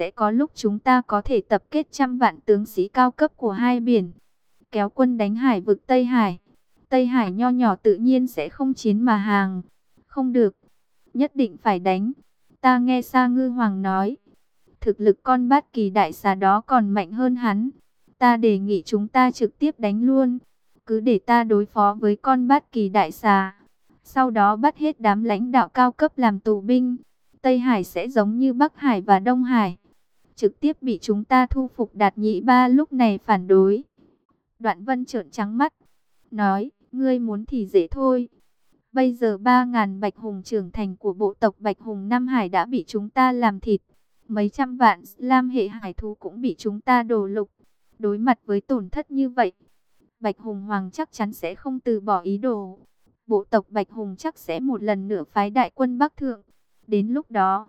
sẽ có lúc chúng ta có thể tập kết trăm vạn tướng sĩ cao cấp của hai biển, kéo quân đánh hải vực Tây Hải. Tây Hải nho nhỏ tự nhiên sẽ không chiến mà hàng. Không được, nhất định phải đánh. Ta nghe Sa Ngư Hoàng nói, thực lực con bát kỳ đại xà đó còn mạnh hơn hắn. Ta đề nghị chúng ta trực tiếp đánh luôn, cứ để ta đối phó với con bát kỳ đại xà. Sau đó bắt hết đám lãnh đạo cao cấp làm tù binh. Tây Hải sẽ giống như Bắc Hải và Đông Hải. Trực tiếp bị chúng ta thu phục đạt nhị ba lúc này phản đối. Đoạn vân trợn trắng mắt. Nói, ngươi muốn thì dễ thôi. Bây giờ 3.000 bạch hùng trưởng thành của bộ tộc bạch hùng Nam Hải đã bị chúng ta làm thịt. Mấy trăm vạn lam hệ hải thú cũng bị chúng ta đổ lục. Đối mặt với tổn thất như vậy, Bạch Hùng Hoàng chắc chắn sẽ không từ bỏ ý đồ. Bộ tộc Bạch Hùng chắc sẽ một lần nữa phái đại quân Bắc Thượng. Đến lúc đó,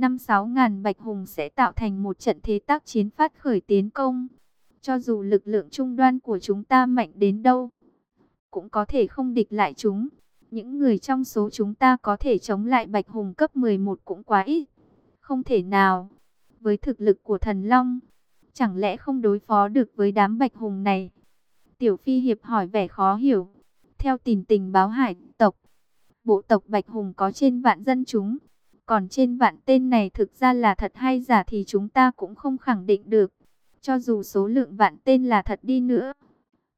năm sáu ngàn Bạch Hùng sẽ tạo thành một trận thế tác chiến phát khởi tiến công. Cho dù lực lượng trung đoan của chúng ta mạnh đến đâu, cũng có thể không địch lại chúng. Những người trong số chúng ta có thể chống lại Bạch Hùng cấp 11 cũng quá ít. Không thể nào. Với thực lực của thần Long, chẳng lẽ không đối phó được với đám Bạch Hùng này? Tiểu Phi Hiệp hỏi vẻ khó hiểu. Theo tình tình báo hải tộc, bộ tộc Bạch Hùng có trên vạn dân chúng. Còn trên vạn tên này thực ra là thật hay giả thì chúng ta cũng không khẳng định được. Cho dù số lượng vạn tên là thật đi nữa.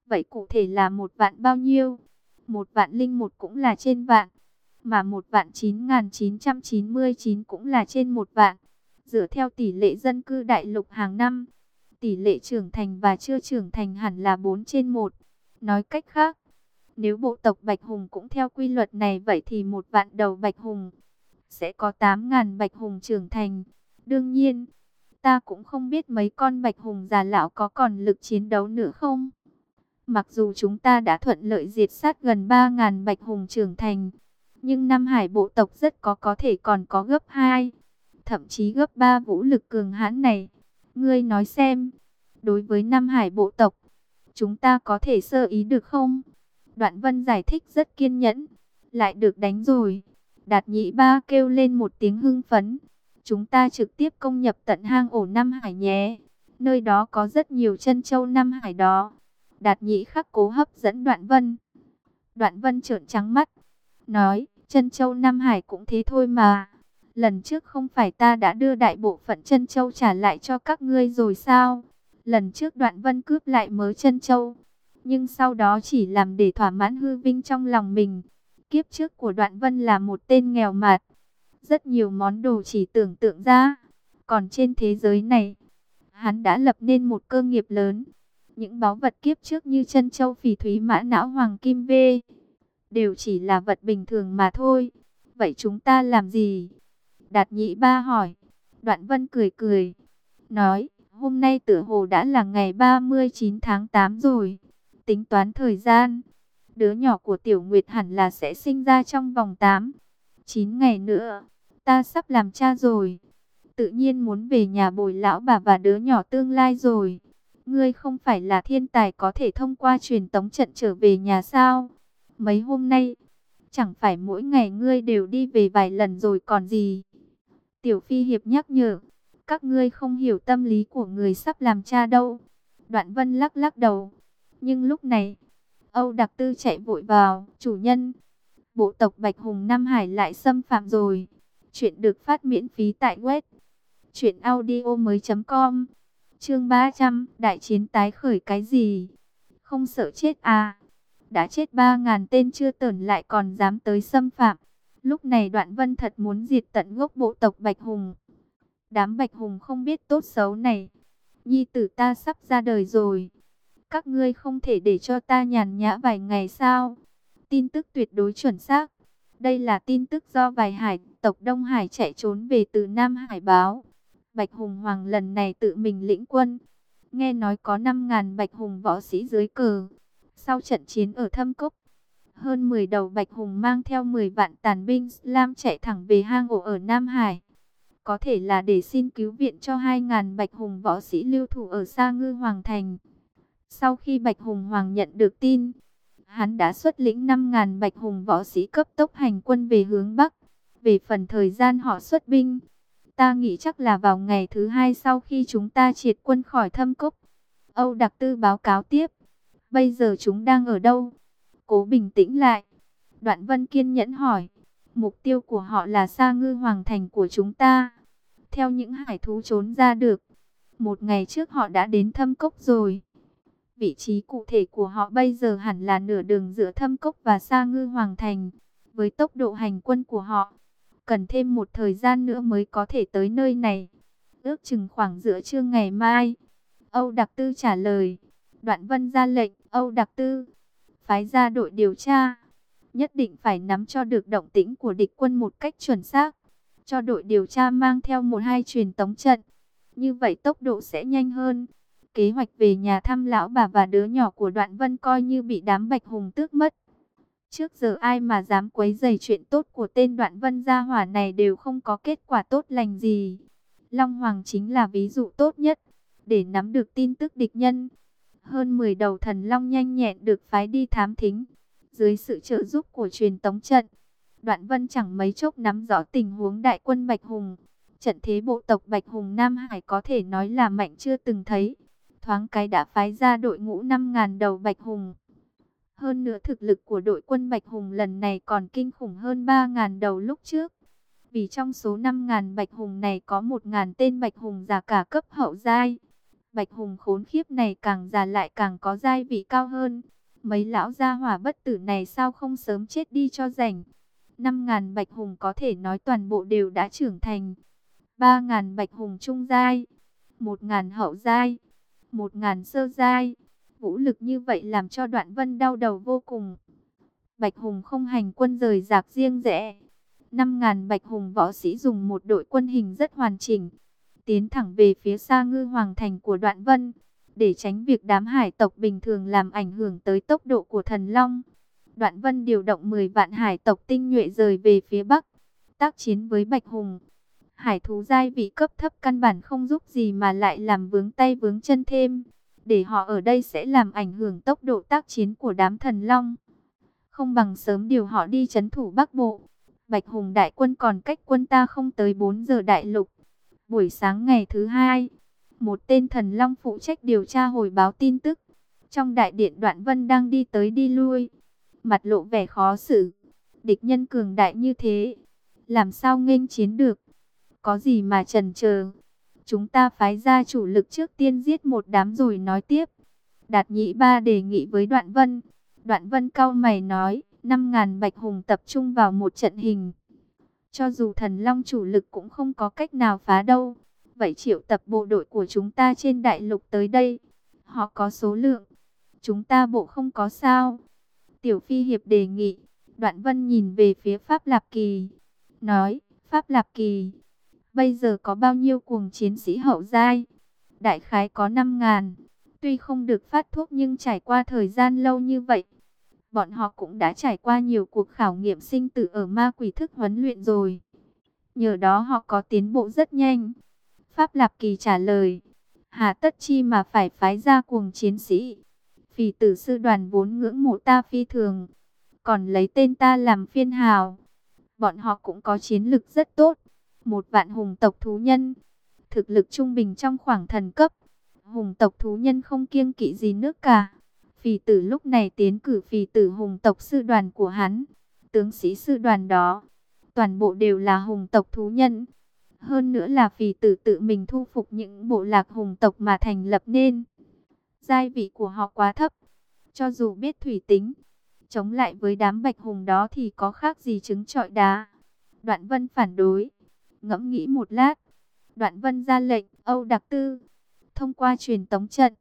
Vậy cụ thể là một vạn bao nhiêu? Một vạn linh một cũng là trên vạn. Mà một vạn chín nghìn chín trăm chín mươi chín cũng là trên một vạn. Dựa theo tỷ lệ dân cư đại lục hàng năm. Tỷ lệ trưởng thành và chưa trưởng thành hẳn là 4 trên 1. Nói cách khác, nếu bộ tộc Bạch Hùng cũng theo quy luật này vậy thì một vạn đầu Bạch Hùng sẽ có 8.000 Bạch Hùng trưởng thành. Đương nhiên, ta cũng không biết mấy con Bạch Hùng già lão có còn lực chiến đấu nữa không. Mặc dù chúng ta đã thuận lợi diệt sát gần 3.000 Bạch Hùng trưởng thành, nhưng Nam Hải bộ tộc rất có có thể còn có gấp 2, thậm chí gấp 3 vũ lực cường hãn này. Ngươi nói xem, đối với Nam Hải bộ tộc, chúng ta có thể sơ ý được không? Đoạn Vân giải thích rất kiên nhẫn, lại được đánh rồi. Đạt nhị ba kêu lên một tiếng hưng phấn. Chúng ta trực tiếp công nhập tận hang ổ Nam Hải nhé. Nơi đó có rất nhiều chân châu Nam Hải đó. Đạt nhị khắc cố hấp dẫn Đoạn Vân. Đoạn Vân trợn trắng mắt. Nói, chân châu Nam Hải cũng thế thôi mà. Lần trước không phải ta đã đưa đại bộ phận chân châu trả lại cho các ngươi rồi sao? Lần trước đoạn vân cướp lại mớ chân châu. Nhưng sau đó chỉ làm để thỏa mãn hư vinh trong lòng mình. Kiếp trước của đoạn vân là một tên nghèo mạt. Rất nhiều món đồ chỉ tưởng tượng ra. Còn trên thế giới này, hắn đã lập nên một cơ nghiệp lớn. Những báu vật kiếp trước như chân châu phỉ thúy mã não hoàng kim vê. Đều chỉ là vật bình thường mà thôi. Vậy chúng ta làm gì? Đạt nhị ba hỏi. Đoạn vân cười cười. Nói, hôm nay tử hồ đã là ngày 39 tháng 8 rồi. Tính toán thời gian. Đứa nhỏ của tiểu nguyệt hẳn là sẽ sinh ra trong vòng 8, 9 ngày nữa. Ta sắp làm cha rồi. Tự nhiên muốn về nhà bồi lão bà và đứa nhỏ tương lai rồi. Ngươi không phải là thiên tài có thể thông qua truyền tống trận trở về nhà sao? Mấy hôm nay, chẳng phải mỗi ngày ngươi đều đi về vài lần rồi còn gì? Tiểu Phi Hiệp nhắc nhở, các ngươi không hiểu tâm lý của người sắp làm cha đâu. Đoạn Vân lắc lắc đầu. Nhưng lúc này, Âu Đặc Tư chạy vội vào, chủ nhân. Bộ tộc Bạch Hùng Nam Hải lại xâm phạm rồi. Chuyện được phát miễn phí tại web. truyệnaudio mới com Chương 300, đại chiến tái khởi cái gì? Không sợ chết à? Đã chết 3000 tên chưa tởn lại còn dám tới xâm phạm. Lúc này đoạn vân thật muốn diệt tận gốc bộ tộc Bạch Hùng. Đám Bạch Hùng không biết tốt xấu này. Nhi tử ta sắp ra đời rồi. Các ngươi không thể để cho ta nhàn nhã vài ngày sao? Tin tức tuyệt đối chuẩn xác. Đây là tin tức do vài hải tộc Đông Hải chạy trốn về từ Nam Hải báo. Bạch Hùng Hoàng lần này tự mình lĩnh quân. Nghe nói có 5.000 Bạch Hùng võ sĩ dưới cờ. Sau trận chiến ở Thâm Cốc, hơn 10 đầu bạch hùng mang theo 10 vạn tàn binh Lam chạy thẳng về hang ổ ở Nam Hải. Có thể là để xin cứu viện cho 2.000 bạch hùng võ sĩ lưu thủ ở Sa Ngư Hoàng Thành. Sau khi bạch hùng hoàng nhận được tin, hắn đã xuất lĩnh 5.000 bạch hùng võ sĩ cấp tốc hành quân về hướng Bắc. Về phần thời gian họ xuất binh, Ta nghĩ chắc là vào ngày thứ hai sau khi chúng ta triệt quân khỏi thâm cốc. Âu Đặc Tư báo cáo tiếp. Bây giờ chúng đang ở đâu? Cố bình tĩnh lại. Đoạn Vân kiên nhẫn hỏi. Mục tiêu của họ là Sa Ngư Hoàng Thành của chúng ta. Theo những hải thú trốn ra được. Một ngày trước họ đã đến thâm cốc rồi. Vị trí cụ thể của họ bây giờ hẳn là nửa đường giữa thâm cốc và Sa Ngư Hoàng Thành. Với tốc độ hành quân của họ, cần thêm một thời gian nữa mới có thể tới nơi này. Ước chừng khoảng giữa trưa ngày mai. Âu Đặc Tư trả lời. Đoạn Vân ra lệnh, Âu Đặc Tư, phái ra đội điều tra. Nhất định phải nắm cho được động tĩnh của địch quân một cách chuẩn xác. Cho đội điều tra mang theo một hai truyền tống trận. Như vậy tốc độ sẽ nhanh hơn. Kế hoạch về nhà thăm lão bà và đứa nhỏ của Đoạn Vân coi như bị đám Bạch Hùng tước mất. Trước giờ ai mà dám quấy rầy chuyện tốt của tên Đoạn Vân gia hỏa này đều không có kết quả tốt lành gì. Long Hoàng chính là ví dụ tốt nhất để nắm được tin tức địch nhân. Hơn 10 đầu thần long nhanh nhẹn được phái đi thám thính. Dưới sự trợ giúp của truyền tống trận, Đoạn Vân chẳng mấy chốc nắm rõ tình huống đại quân Bạch Hùng. Trận thế bộ tộc Bạch Hùng Nam Hải có thể nói là mạnh chưa từng thấy. Thoáng cái đã phái ra đội ngũ 5.000 đầu Bạch Hùng. Hơn nữa thực lực của đội quân Bạch Hùng lần này còn kinh khủng hơn 3.000 đầu lúc trước. Vì trong số 5.000 Bạch Hùng này có 1.000 tên Bạch Hùng giả cả cấp hậu giai. Bạch Hùng khốn khiếp này càng già lại càng có giai vị cao hơn. Mấy lão gia hỏa bất tử này sao không sớm chết đi cho rảnh. 5.000 Bạch Hùng có thể nói toàn bộ đều đã trưởng thành. 3.000 Bạch Hùng trung giai. 1.000 hậu giai một ngàn sơ giai. Vũ lực như vậy làm cho đoạn vân đau đầu vô cùng. Bạch Hùng không hành quân rời rạc riêng rẽ. năm ngàn Bạch Hùng võ sĩ dùng một đội quân hình rất hoàn chỉnh tiến thẳng về phía xa ngư hoàng thành của đoạn vân, để tránh việc đám hải tộc bình thường làm ảnh hưởng tới tốc độ của thần long. Đoạn vân điều động 10 vạn hải tộc tinh nhuệ rời về phía bắc, tác chiến với Bạch Hùng. Hải thú giai vị cấp thấp căn bản không giúp gì mà lại làm vướng tay vướng chân thêm. Để họ ở đây sẽ làm ảnh hưởng tốc độ tác chiến của đám thần long. Không bằng sớm điều họ đi chấn thủ Bắc Bộ. Bạch Hùng đại quân còn cách quân ta không tới 4 giờ đại lục. Buổi sáng ngày thứ hai, một tên thần long phụ trách điều tra hồi báo tin tức. Trong đại điện đoạn vân đang đi tới đi lui, mặt lộ vẻ khó xử. Địch nhân cường đại như thế, làm sao nghênh chiến được? Có gì mà trần chờ Chúng ta phái ra chủ lực trước tiên giết một đám rồi nói tiếp. Đạt nhị ba đề nghị với đoạn vân. Đoạn vân cao mày nói, 5.000 bạch hùng tập trung vào một trận hình. Cho dù thần long chủ lực cũng không có cách nào phá đâu. Vậy triệu tập bộ đội của chúng ta trên đại lục tới đây. Họ có số lượng. Chúng ta bộ không có sao. Tiểu Phi Hiệp đề nghị. Đoạn Vân nhìn về phía Pháp Lạp Kỳ. Nói, Pháp Lạp Kỳ. Bây giờ có bao nhiêu cuồng chiến sĩ hậu giai? Đại khái có 5 ngàn. Tuy không được phát thuốc nhưng trải qua thời gian lâu như vậy, bọn họ cũng đã trải qua nhiều cuộc khảo nghiệm sinh tử ở ma quỷ thức huấn luyện rồi. Nhờ đó họ có tiến bộ rất nhanh. Pháp Lạp Kỳ trả lời, hà tất chi mà phải phái ra cuồng chiến sĩ. vì tử sư đoàn vốn ngưỡng mộ ta phi thường, còn lấy tên ta làm phiên hào. Bọn họ cũng có chiến lực rất tốt, một vạn hùng tộc thú nhân, thực lực trung bình trong khoảng thần cấp. Hùng tộc thú nhân không kiêng kỵ gì nước cả Phì tử lúc này tiến cử phì tử hùng tộc sư đoàn của hắn. Tướng sĩ sư đoàn đó, toàn bộ đều là hùng tộc thú nhân. Hơn nữa là phì tử tự mình thu phục những bộ lạc hùng tộc mà thành lập nên. Giai vị của họ quá thấp. Cho dù biết thủy tính, chống lại với đám bạch hùng đó thì có khác gì trứng trọi đá. Đoạn vân phản đối. Ngẫm nghĩ một lát. Đoạn vân ra lệnh, Âu Đặc Tư. Thông qua truyền tống trận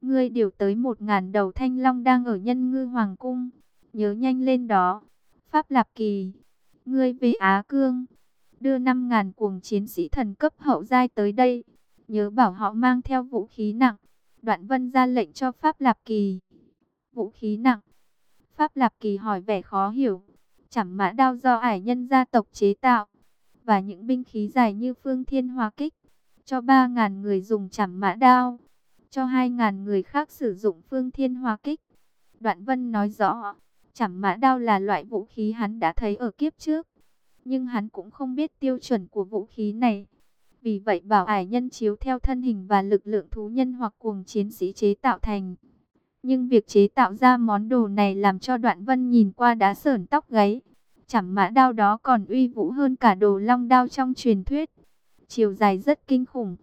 Ngươi điều tới một ngàn đầu thanh long đang ở nhân ngư hoàng cung. Nhớ nhanh lên đó. Pháp Lạp Kỳ. Ngươi về Á Cương. Đưa năm ngàn cuồng chiến sĩ thần cấp hậu giai tới đây. Nhớ bảo họ mang theo vũ khí nặng. Đoạn vân ra lệnh cho Pháp Lạp Kỳ. Vũ khí nặng. Pháp Lạp Kỳ hỏi vẻ khó hiểu. Chẳng mã đao do ải nhân gia tộc chế tạo. Và những binh khí dài như phương thiên hoa kích. Cho 3.000 người dùng chảm mã đao cho 2.000 người khác sử dụng phương thiên hoa kích. Đoạn Vân nói rõ, chảm mã đao là loại vũ khí hắn đã thấy ở kiếp trước. Nhưng hắn cũng không biết tiêu chuẩn của vũ khí này. Vì vậy bảo ải nhân chiếu theo thân hình và lực lượng thú nhân hoặc cuồng chiến sĩ chế tạo thành. Nhưng việc chế tạo ra món đồ này làm cho đoạn vân nhìn qua đá sởn tóc gáy. Chảm mã đao đó còn uy vũ hơn cả đồ long đao trong truyền thuyết. Chiều dài rất kinh khủng,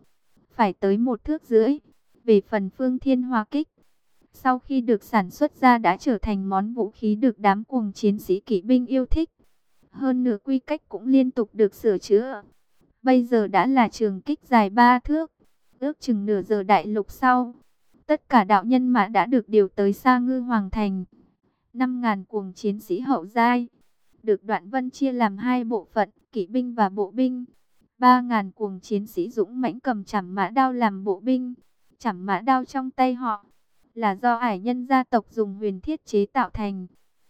phải tới một thước rưỡi. Về phần phương thiên hoa kích, sau khi được sản xuất ra đã trở thành món vũ khí được đám cuồng chiến sĩ kỵ binh yêu thích. Hơn nữa quy cách cũng liên tục được sửa chữa. Bây giờ đã là trường kích dài ba thước, ước chừng nửa giờ đại lục sau. Tất cả đạo nhân mã đã được điều tới Sa Ngư Hoàng Thành. 5.000 cuồng chiến sĩ hậu giai, được đoạn vân chia làm hai bộ phận, kỵ binh và bộ binh. Ba ngàn cuồng chiến sĩ dũng mãnh cầm chảm mã đao làm bộ binh. Chảm mã đao trong tay họ là do ải nhân gia tộc dùng huyền thiết chế tạo thành.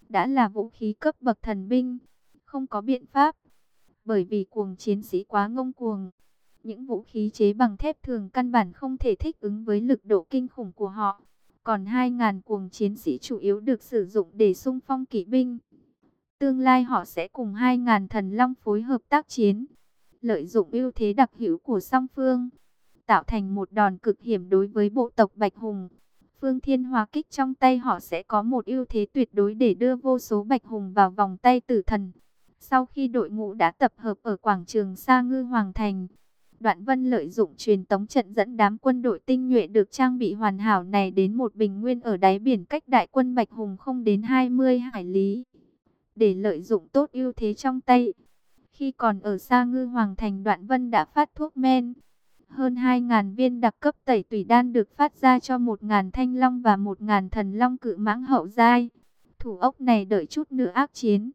Đã là vũ khí cấp bậc thần binh, không có biện pháp. Bởi vì cuồng chiến sĩ quá ngông cuồng. Những vũ khí chế bằng thép thường căn bản không thể thích ứng với lực độ kinh khủng của họ. Còn 2.000 cuồng chiến sĩ chủ yếu được sử dụng để xung phong kỵ binh. Tương lai họ sẽ cùng 2.000 thần long phối hợp tác chiến. Lợi dụng ưu thế đặc hữu của song phương. Tạo thành một đòn cực hiểm đối với bộ tộc Bạch Hùng. Phương Thiên Hóa kích trong tay họ sẽ có một ưu thế tuyệt đối để đưa vô số Bạch Hùng vào vòng tay tử thần. Sau khi đội ngũ đã tập hợp ở quảng trường Sa Ngư Hoàng Thành, Đoạn Vân lợi dụng truyền tống trận dẫn đám quân đội tinh nhuệ được trang bị hoàn hảo này đến một bình nguyên ở đáy biển cách đại quân Bạch Hùng không đến 20 hải lý. Để lợi dụng tốt ưu thế trong tay, khi còn ở Sa Ngư Hoàng Thành Đoạn Vân đã phát thuốc men. Hơn 2.000 viên đặc cấp tẩy tùy đan được phát ra cho 1.000 thanh long và 1.000 thần long cự mãng hậu giai. Thủ ốc này đợi chút nữa ác chiến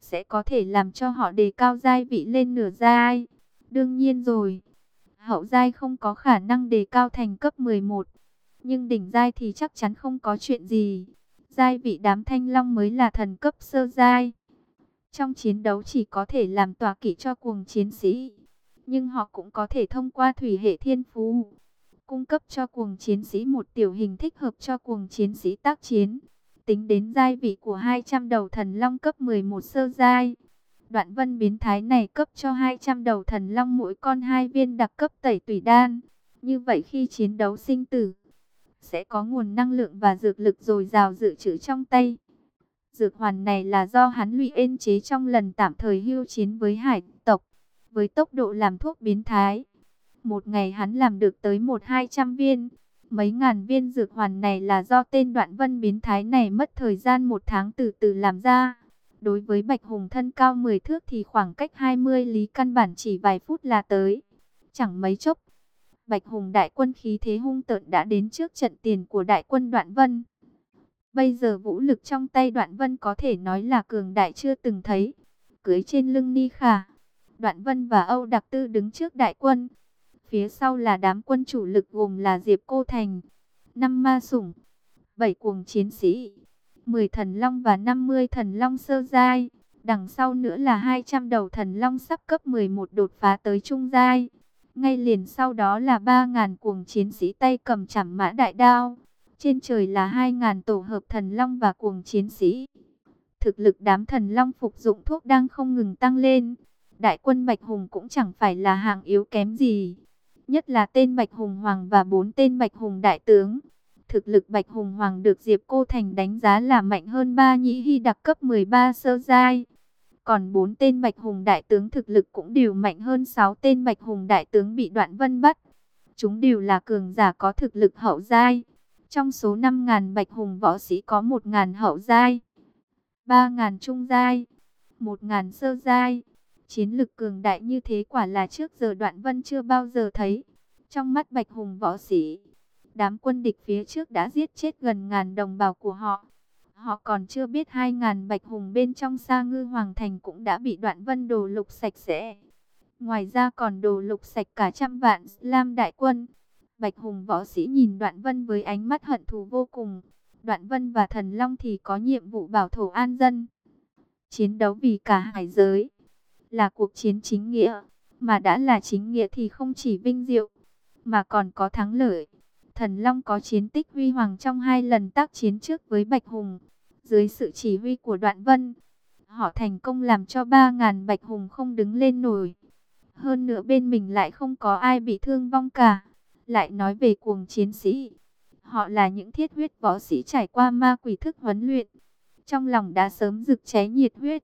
sẽ có thể làm cho họ đề cao giai vị lên nửa giai. Đương nhiên rồi, hậu giai không có khả năng đề cao thành cấp 11, nhưng đỉnh giai thì chắc chắn không có chuyện gì. Giai vị đám thanh long mới là thần cấp sơ giai. Trong chiến đấu chỉ có thể làm tòa kỷ cho cuồng chiến sĩ, nhưng họ cũng có thể thông qua thủy hệ thiên phú, cung cấp cho cuồng chiến sĩ một tiểu hình thích hợp cho cuồng chiến sĩ tác chiến. Tính đến giai vị của 200 đầu thần long cấp 11 sơ giai. Đoạn vân biến thái này cấp cho 200 đầu thần long mỗi con hai viên đặc cấp tẩy tùy đan. Như vậy khi chiến đấu sinh tử, sẽ có nguồn năng lượng và dược lực dồi dào dự trữ trong tay. Dược hoàn này là do hắn lụy ên chế trong lần tạm thời hưu chiến với hải tộc, với tốc độ làm thuốc biến thái. Một ngày hắn làm được tới một hai trăm viên. Mấy ngàn viên dược hoàn này là do tên đoạn vân biến thái này mất thời gian một tháng từ từ làm ra. Đối với Bạch Hùng thân cao 10 thước thì khoảng cách 20 lý căn bản chỉ vài phút là tới. Chẳng mấy chốc, Bạch Hùng đại quân khí thế hung tợn đã đến trước trận tiền của đại quân đoạn vân. Bây giờ vũ lực trong tay đoạn vân có thể nói là cường đại chưa từng thấy. Cưới trên lưng Ni Khả, đoạn vân và Âu Đặc Tư đứng trước đại quân. Phía sau là đám quân chủ lực gồm là Diệp Cô Thành, năm ma sủng, bảy cuồng chiến sĩ, 10 thần long và 50 thần long sơ giai. Đằng sau nữa là 200 đầu thần long sắp cấp 11 đột phá tới trung giai. Ngay liền sau đó là 3.000 cuồng chiến sĩ tay cầm chảm mã đại đao. Trên trời là 2.000 tổ hợp thần long và cuồng chiến sĩ. Thực lực đám thần long phục dụng thuốc đang không ngừng tăng lên. Đại quân Bạch Hùng cũng chẳng phải là hạng yếu kém gì nhất là tên Bạch Hùng Hoàng và bốn tên Bạch Hùng Đại Tướng. Thực lực Bạch Hùng Hoàng được Diệp Cô Thành đánh giá là mạnh hơn ba nhĩ hy đặc cấp 13 sơ giai. Còn bốn tên Bạch Hùng Đại Tướng thực lực cũng đều mạnh hơn sáu tên Bạch Hùng Đại Tướng bị đoạn vân bắt. Chúng đều là cường giả có thực lực hậu giai. Trong số 5.000 Bạch Hùng võ sĩ có 1.000 hậu giai, 3.000 trung giai, 1.000 sơ giai. Chiến lực cường đại như thế quả là trước giờ đoạn vân chưa bao giờ thấy. Trong mắt bạch hùng võ sĩ, đám quân địch phía trước đã giết chết gần ngàn đồng bào của họ. Họ còn chưa biết hai ngàn bạch hùng bên trong sa ngư hoàng thành cũng đã bị đoạn vân đồ lục sạch sẽ. Ngoài ra còn đồ lục sạch cả trăm vạn lam đại quân. Bạch hùng võ sĩ nhìn đoạn vân với ánh mắt hận thù vô cùng. Đoạn vân và thần long thì có nhiệm vụ bảo thổ an dân. Chiến đấu vì cả hải giới là cuộc chiến chính nghĩa, mà đã là chính nghĩa thì không chỉ vinh diệu, mà còn có thắng lợi. Thần Long có chiến tích huy hoàng trong hai lần tác chiến trước với Bạch Hùng, dưới sự chỉ huy của Đoạn Vân. Họ thành công làm cho 3.000 Bạch Hùng không đứng lên nổi. Hơn nữa bên mình lại không có ai bị thương vong cả. Lại nói về cuồng chiến sĩ. Họ là những thiết huyết võ sĩ trải qua ma quỷ thức huấn luyện. Trong lòng đã sớm rực cháy nhiệt huyết.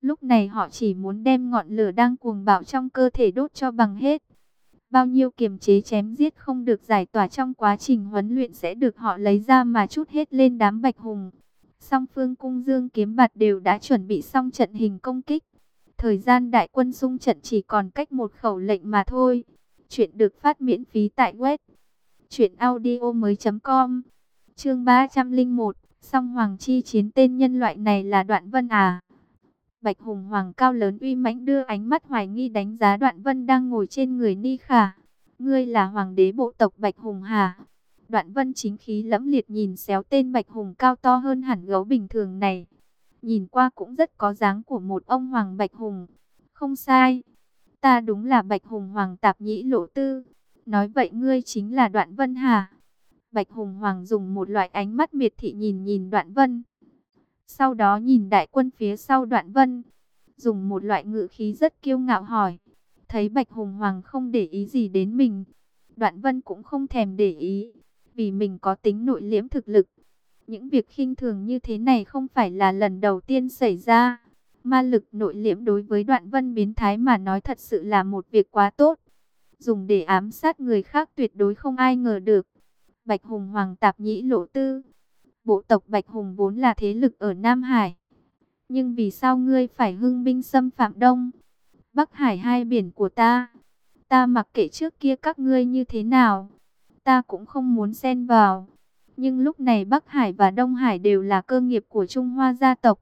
Lúc này họ chỉ muốn đem ngọn lửa đang cuồng bạo trong cơ thể đốt cho bằng hết. Bao nhiêu kiềm chế chém giết không được giải tỏa trong quá trình huấn luyện sẽ được họ lấy ra mà chút hết lên đám bạch hùng. Song phương cung dương kiếm bạt đều đã chuẩn bị xong trận hình công kích. Thời gian đại quân xung trận chỉ còn cách một khẩu lệnh mà thôi. Chuyện được phát miễn phí tại web. Chuyện audio mới com. Chương 301. Song Hoàng Chi chiến tên nhân loại này là Đoạn Vân à? Bạch Hùng Hoàng cao lớn uy mãnh đưa ánh mắt hoài nghi đánh giá Đoạn Vân đang ngồi trên người Ni Khả. Ngươi là hoàng đế bộ tộc Bạch Hùng hà? Đoạn Vân chính khí lẫm liệt nhìn xéo tên Bạch Hùng cao to hơn hẳn gấu bình thường này. Nhìn qua cũng rất có dáng của một ông Hoàng Bạch Hùng. Không sai. Ta đúng là Bạch Hùng Hoàng tạp nhĩ lộ tư. Nói vậy ngươi chính là Đoạn Vân hà? Bạch Hùng Hoàng dùng một loại ánh mắt miệt thị nhìn nhìn Đoạn Vân. Sau đó nhìn đại quân phía sau Đoạn Vân. Dùng một loại ngữ khí rất kiêu ngạo hỏi. Thấy Bạch Hùng Hoàng không để ý gì đến mình. Đoạn Vân cũng không thèm để ý. Vì mình có tính nội liễm thực lực. Những việc khinh thường như thế này không phải là lần đầu tiên xảy ra. Ma lực nội liễm đối với đoạn vân biến thái mà nói thật sự là một việc quá tốt. Dùng để ám sát người khác tuyệt đối không ai ngờ được. Bạch Hùng Hoàng Tạp Nhĩ Lộ Tư Bộ tộc Bạch Hùng vốn là thế lực ở Nam Hải. Nhưng vì sao ngươi phải hưng binh xâm phạm Đông? Bắc Hải hai biển của ta. Ta mặc kệ trước kia các ngươi như thế nào. Ta cũng không muốn xen vào. Nhưng lúc này Bắc Hải và Đông Hải đều là cơ nghiệp của Trung Hoa gia tộc.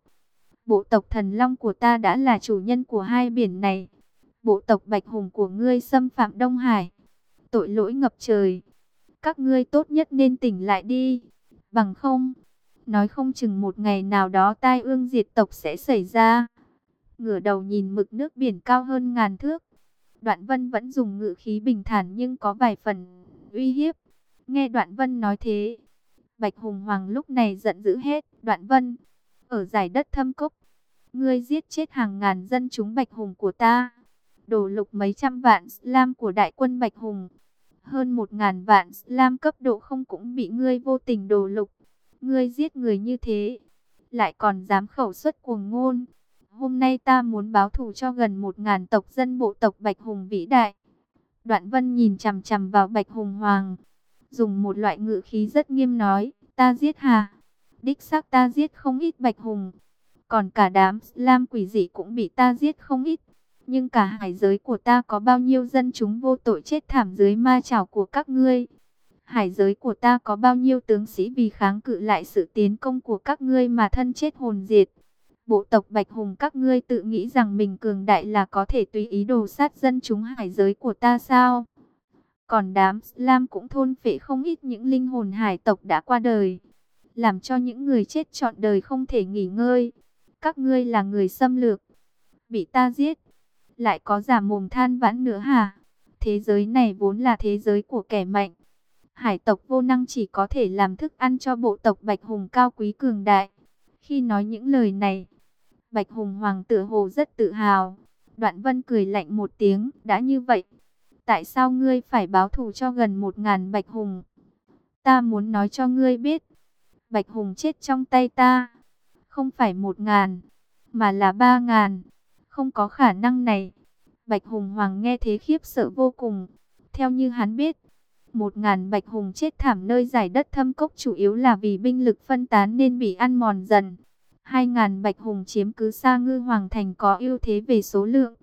Bộ tộc Thần Long của ta đã là chủ nhân của hai biển này. Bộ tộc Bạch Hùng của ngươi xâm phạm Đông Hải. Tội lỗi ngập trời. Các ngươi tốt nhất nên tỉnh lại đi. Bằng không, nói không chừng một ngày nào đó tai ương diệt tộc sẽ xảy ra. Ngửa đầu nhìn mực nước biển cao hơn ngàn thước. Đoạn vân vẫn dùng ngữ khí bình thản nhưng có vài phần uy hiếp. Nghe đoạn vân nói thế, Bạch Hùng Hoàng lúc này giận dữ hết. Đoạn vân, ở giải đất thâm cốc, ngươi giết chết hàng ngàn dân chúng Bạch Hùng của ta. Đổ lục mấy trăm vạn Lam của đại quân Bạch Hùng. Hơn một ngàn vạn Lam cấp độ không cũng bị ngươi vô tình đổ lục. Ngươi giết người như thế, lại còn dám khẩu xuất cuồng ngôn. Hôm nay ta muốn báo thù cho gần một ngàn tộc dân bộ tộc Bạch Hùng vĩ đại. Đoạn Vân nhìn chằm chằm vào Bạch Hùng Hoàng, dùng một loại ngữ khí rất nghiêm nói, ta giết hà. Đích xác ta giết không ít Bạch Hùng, còn cả đám Lam quỷ dị cũng bị ta giết không ít. Nhưng cả hải giới của ta có bao nhiêu dân chúng vô tội chết thảm dưới ma chảo của các ngươi. Hải giới của ta có bao nhiêu tướng sĩ vì kháng cự lại sự tiến công của các ngươi mà thân chết hồn diệt. Bộ tộc Bạch Hùng, các ngươi tự nghĩ rằng mình cường đại là có thể tùy ý đồ sát dân chúng hải giới của ta sao? Còn đám Lam cũng thôn phệ không ít những linh hồn hải tộc đã qua đời. Làm cho những người chết trọn đời không thể nghỉ ngơi. Các ngươi là người xâm lược. Bị ta giết. Lại có giả mồm than vãn nữa hả? Thế giới này vốn là thế giới của kẻ mạnh. Hải tộc vô năng chỉ có thể làm thức ăn cho bộ tộc Bạch Hùng cao quý cường đại. Khi nói những lời này, Bạch Hùng Hoàng tử hồ rất tự hào. Đoạn Vân cười lạnh một tiếng, đã như vậy. Tại sao ngươi phải báo thù cho gần một ngàn Bạch Hùng? Ta muốn nói cho ngươi biết. Bạch Hùng chết trong tay ta. Không phải một ngàn, mà là ba ngàn. Không có khả năng này. Bạch Hùng Hoàng nghe thế khiếp sợ vô cùng. Theo như hắn biết, một ngàn Bạch Hùng chết thảm nơi giải đất thâm cốc chủ yếu là vì binh lực phân tán nên bị ăn mòn dần. Hai ngàn Bạch Hùng chiếm cứ xa ngư Hoàng Thành có ưu thế về số lượng.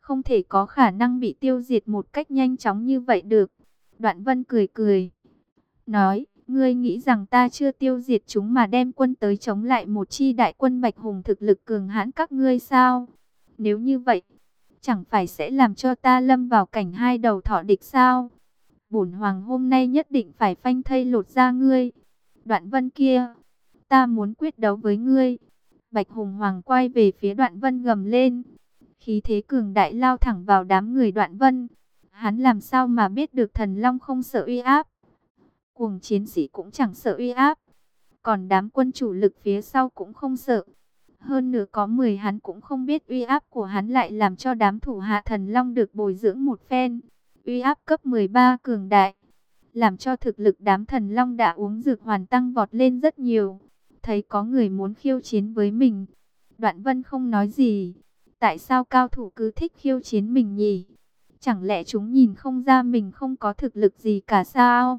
Không thể có khả năng bị tiêu diệt một cách nhanh chóng như vậy được. Đoạn Vân cười cười. Nói, ngươi nghĩ rằng ta chưa tiêu diệt chúng mà đem quân tới chống lại một chi đại quân Bạch Hùng thực lực cường hãn các ngươi sao? Nếu như vậy, chẳng phải sẽ làm cho ta lâm vào cảnh hai đầu thọ địch sao? Bổn hoàng hôm nay nhất định phải phanh thây lột ra ngươi. Đoạn vân kia, ta muốn quyết đấu với ngươi. Bạch Hùng Hoàng quay về phía đoạn vân gầm lên. Khí thế cường đại lao thẳng vào đám người đoạn vân. Hắn làm sao mà biết được thần long không sợ uy áp. Cuồng chiến sĩ cũng chẳng sợ uy áp. Còn đám quân chủ lực phía sau cũng không sợ. Hơn nữa có 10 hắn cũng không biết uy áp của hắn lại làm cho đám thủ hạ thần long được bồi dưỡng một phen. Uy áp cấp 13 cường đại, làm cho thực lực đám thần long đã uống dược hoàn tăng vọt lên rất nhiều. Thấy có người muốn khiêu chiến với mình, Đoạn Vân không nói gì. Tại sao cao thủ cứ thích khiêu chiến mình nhỉ? Chẳng lẽ chúng nhìn không ra mình không có thực lực gì cả sao?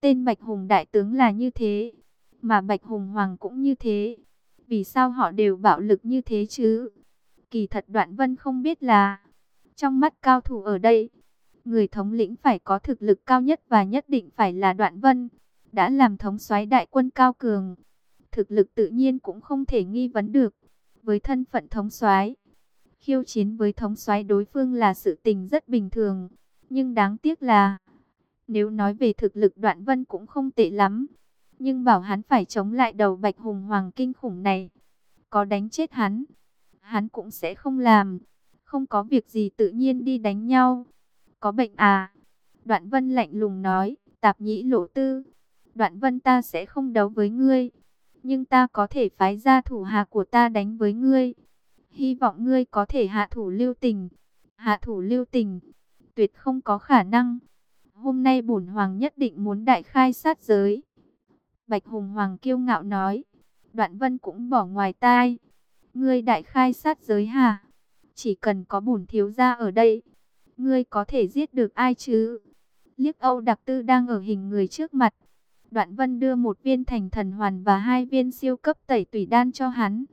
Tên Bạch Hùng Đại Tướng là như thế, mà Bạch Hùng Hoàng cũng như thế. Vì sao họ đều bạo lực như thế chứ? Kỳ thật Đoạn Vân không biết là, trong mắt cao thủ ở đây, người thống lĩnh phải có thực lực cao nhất và nhất định phải là Đoạn Vân, đã làm thống soái đại quân cao cường. Thực lực tự nhiên cũng không thể nghi vấn được, với thân phận thống soái khiêu chiến với thống soái đối phương là sự tình rất bình thường, nhưng đáng tiếc là nếu nói về thực lực Đoạn Vân cũng không tệ lắm, nhưng bảo hắn phải chống lại đầu Bạch Hùng Hoàng kinh khủng này, có đánh chết hắn, hắn cũng sẽ không làm, không có việc gì tự nhiên đi đánh nhau. Có bệnh à? Đoạn Vân lạnh lùng nói, tạp nhĩ lộ tư. Đoạn Vân ta sẽ không đấu với ngươi, nhưng ta có thể phái ra thủ hạ của ta đánh với ngươi hy vọng ngươi có thể hạ thủ lưu tình. Hạ thủ lưu tình, tuyệt không có khả năng. Hôm nay bổn hoàng nhất định muốn đại khai sát giới. Bạch Hùng Hoàng kiêu ngạo nói. Đoạn Vân cũng bỏ ngoài tai. Ngươi đại khai sát giới hả? Chỉ cần có bổn thiếu gia ở đây, ngươi có thể giết được ai chứ? Liếc Âu Đặc Tư đang ở hình người trước mặt. Đoạn Vân đưa một viên thành thần hoàn và hai viên siêu cấp tẩy tủy đan cho hắn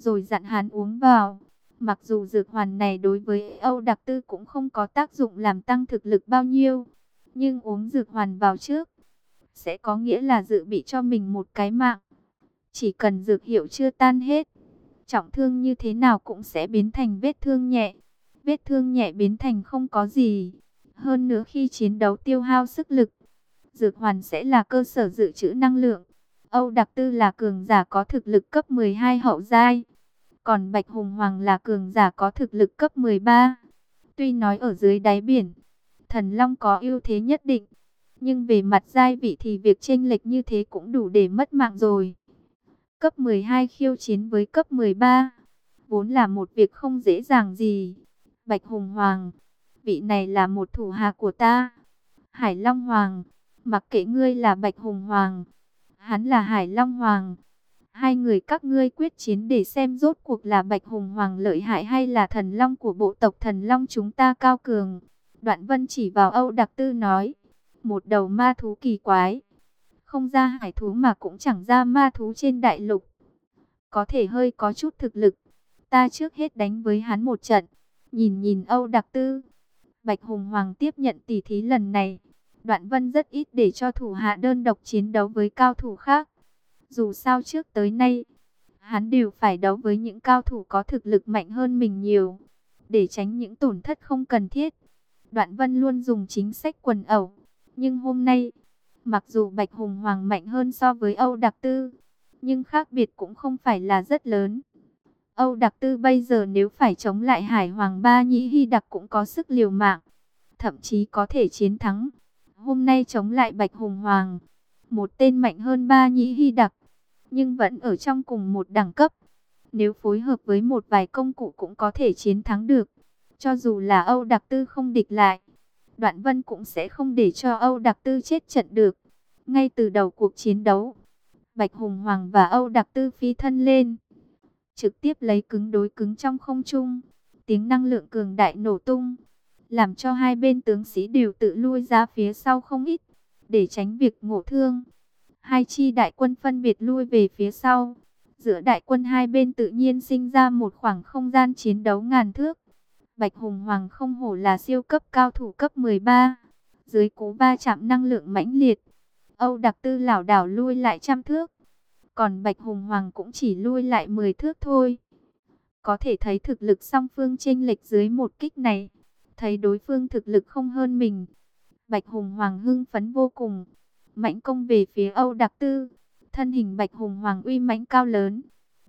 rồi dặn hắn uống vào. Mặc dù dược hoàn này đối với Âu Đặc Tư cũng không có tác dụng làm tăng thực lực bao nhiêu, nhưng uống dược hoàn vào trước, sẽ có nghĩa là dự bị cho mình một cái mạng. Chỉ cần dược hiệu chưa tan hết, trọng thương như thế nào cũng sẽ biến thành vết thương nhẹ. Vết thương nhẹ biến thành không có gì. Hơn nữa khi chiến đấu tiêu hao sức lực, dược hoàn sẽ là cơ sở dự trữ năng lượng. Âu Đặc Tư là cường giả có thực lực cấp 12 hậu giai, còn Bạch Hùng Hoàng là cường giả có thực lực cấp 13. Tuy nói ở dưới đáy biển, Thần Long có ưu thế nhất định, nhưng về mặt giai vị thì việc chênh lệch như thế cũng đủ để mất mạng rồi. Cấp 12 khiêu chiến với cấp 13, vốn là một việc không dễ dàng gì. Bạch Hùng Hoàng, vị này là một thủ hạ của ta. Hải Long Hoàng, mặc kệ ngươi là Bạch Hùng Hoàng, hắn là Hải Long Hoàng. Hai người các ngươi quyết chiến để xem rốt cuộc là Bạch Hùng Hoàng lợi hại hay là thần long của bộ tộc thần long chúng ta cao cường. Đoạn vân chỉ vào Âu Đặc Tư nói, một đầu ma thú kỳ quái. Không ra hải thú mà cũng chẳng ra ma thú trên đại lục. Có thể hơi có chút thực lực. Ta trước hết đánh với hắn một trận. Nhìn nhìn Âu Đặc Tư. Bạch Hùng Hoàng tiếp nhận tỷ thí lần này. Đoạn Vân rất ít để cho thủ hạ đơn độc chiến đấu với cao thủ khác. Dù sao trước tới nay, hắn đều phải đấu với những cao thủ có thực lực mạnh hơn mình nhiều, để tránh những tổn thất không cần thiết. Đoạn Vân luôn dùng chính sách quần ẩu, nhưng hôm nay, mặc dù Bạch Hùng Hoàng mạnh hơn so với Âu Đặc Tư, nhưng khác biệt cũng không phải là rất lớn. Âu Đặc Tư bây giờ nếu phải chống lại Hải Hoàng Ba Nhĩ Hy Đặc cũng có sức liều mạng, thậm chí có thể chiến thắng. Hôm nay chống lại Bạch Hùng Hoàng, một tên mạnh hơn Ba Nhĩ Hy Đặc, nhưng vẫn ở trong cùng một đẳng cấp. Nếu phối hợp với một vài công cụ cũng có thể chiến thắng được. Cho dù là Âu Đặc Tư không địch lại, Đoạn Vân cũng sẽ không để cho Âu Đặc Tư chết trận được. Ngay từ đầu cuộc chiến đấu, Bạch Hùng Hoàng và Âu Đặc Tư phi thân lên, trực tiếp lấy cứng đối cứng trong không trung. Tiếng năng lượng cường đại nổ tung, làm cho hai bên tướng sĩ đều tự lui ra phía sau không ít, để tránh việc ngộ thương. Hai chi đại quân phân biệt lui về phía sau. Giữa đại quân hai bên tự nhiên sinh ra một khoảng không gian chiến đấu ngàn thước. Bạch Hùng Hoàng không hổ là siêu cấp cao thủ cấp 13. Dưới cú ba chạm năng lượng mãnh liệt. Âu Đặc Tư lảo đảo lui lại trăm thước. Còn Bạch Hùng Hoàng cũng chỉ lui lại 10 thước thôi. Có thể thấy thực lực song phương chênh lệch dưới một kích này. Thấy đối phương thực lực không hơn mình. Bạch Hùng Hoàng hưng phấn vô cùng mãnh công về phía Âu Đặc Tư. Thân hình Bạch Hùng Hoàng uy mãnh cao lớn,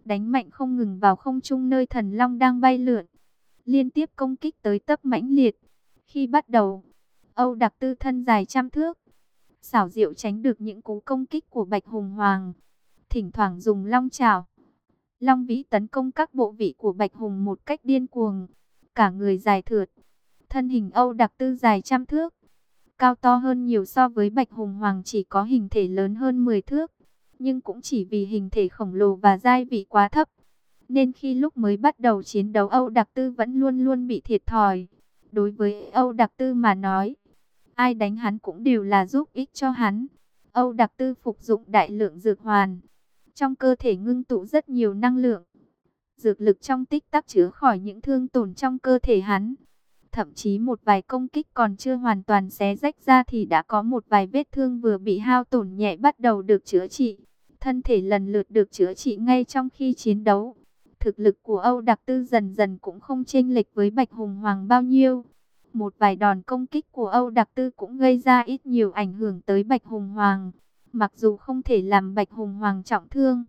đánh mạnh không ngừng vào không trung nơi thần long đang bay lượn, liên tiếp công kích tới tấp mãnh liệt. Khi bắt đầu, Âu Đặc Tư thân dài trăm thước, xảo diệu tránh được những cú công kích của Bạch Hùng Hoàng, thỉnh thoảng dùng long chảo Long Vĩ tấn công các bộ vị của Bạch Hùng một cách điên cuồng. Cả người dài thượt, thân hình Âu đặc tư dài trăm thước, cao to hơn nhiều so với Bạch Hùng Hoàng chỉ có hình thể lớn hơn 10 thước. Nhưng cũng chỉ vì hình thể khổng lồ và giai vị quá thấp. Nên khi lúc mới bắt đầu chiến đấu Âu Đặc Tư vẫn luôn luôn bị thiệt thòi. Đối với Âu Đặc Tư mà nói, ai đánh hắn cũng đều là giúp ích cho hắn. Âu Đặc Tư phục dụng đại lượng dược hoàn. Trong cơ thể ngưng tụ rất nhiều năng lượng. Dược lực trong tích tắc chứa khỏi những thương tổn trong cơ thể hắn. Thậm chí một vài công kích còn chưa hoàn toàn xé rách ra thì đã có một vài vết thương vừa bị hao tổn nhẹ bắt đầu được chữa trị. Thân thể lần lượt được chữa trị ngay trong khi chiến đấu. Thực lực của Âu Đặc Tư dần dần cũng không chênh lệch với Bạch Hùng Hoàng bao nhiêu. Một vài đòn công kích của Âu Đặc Tư cũng gây ra ít nhiều ảnh hưởng tới Bạch Hùng Hoàng. Mặc dù không thể làm Bạch Hùng Hoàng trọng thương,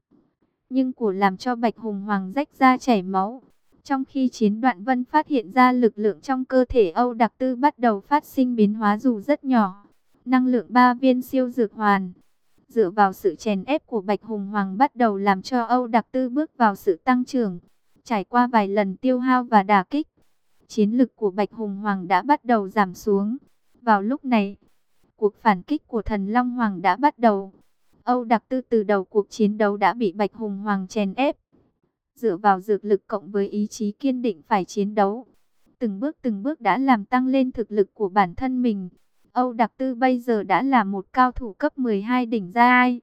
nhưng của làm cho Bạch Hùng Hoàng rách ra chảy máu. Trong khi chiến đoạn vân phát hiện ra lực lượng trong cơ thể Âu Đặc Tư bắt đầu phát sinh biến hóa dù rất nhỏ. Năng lượng ba viên siêu dược hoàn. Dựa vào sự chèn ép của Bạch Hùng Hoàng bắt đầu làm cho Âu Đặc Tư bước vào sự tăng trưởng. Trải qua vài lần tiêu hao và đả kích, chiến lực của Bạch Hùng Hoàng đã bắt đầu giảm xuống. Vào lúc này, cuộc phản kích của thần Long Hoàng đã bắt đầu. Âu Đặc Tư từ đầu cuộc chiến đấu đã bị Bạch Hùng Hoàng chèn ép. Dựa vào dược lực cộng với ý chí kiên định phải chiến đấu. Từng bước từng bước đã làm tăng lên thực lực của bản thân mình. Âu Đặc Tư bây giờ đã là một cao thủ cấp 12 đỉnh giai.